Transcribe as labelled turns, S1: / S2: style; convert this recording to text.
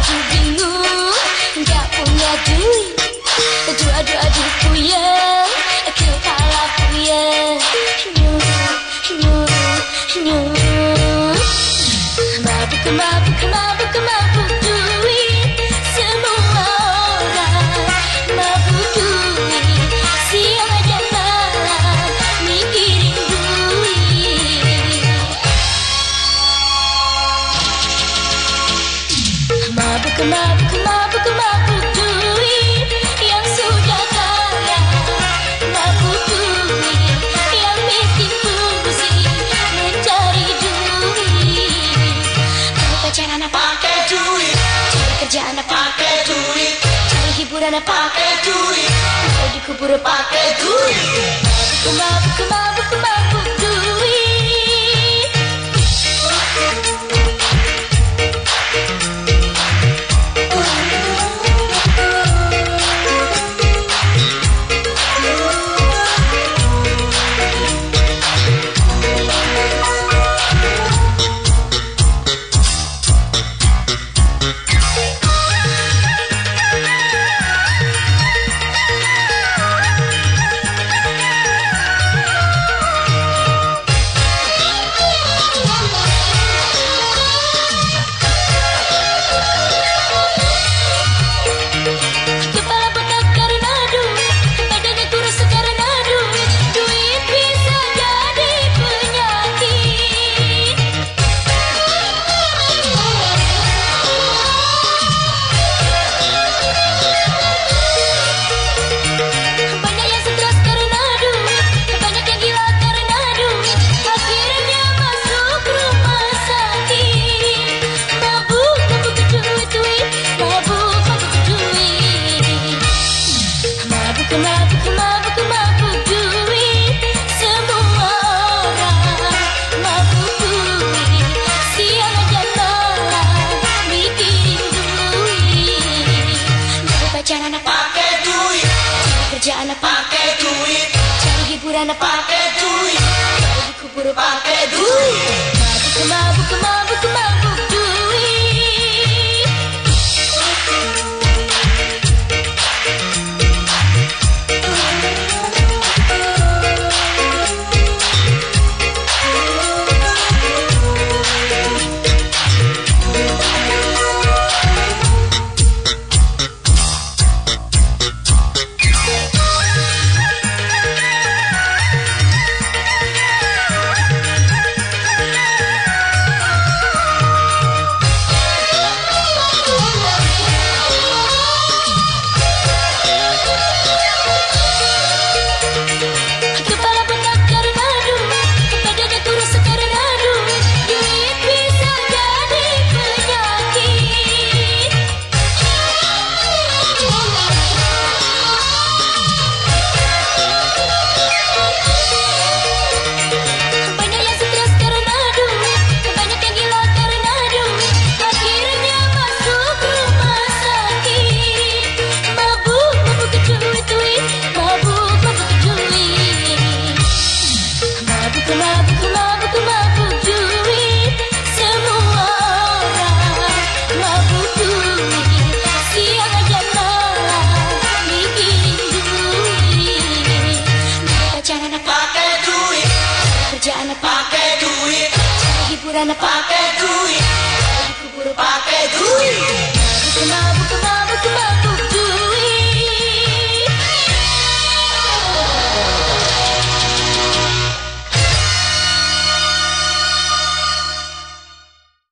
S1: Jadi bingung, gak punya duit Aduh, aduh, aduh, puyeng Kepala ya. mana
S2: pakai duit.
S1: Jadi kubur
S2: pakai duit. Kemau,
S1: kemau, kemau. Bana
S2: pakai
S1: é duit Kau dikubur
S2: pakai duit
S1: Mabuk mabuk mabuk kuburan
S2: pakai duit,
S1: kubur
S2: pakai duit.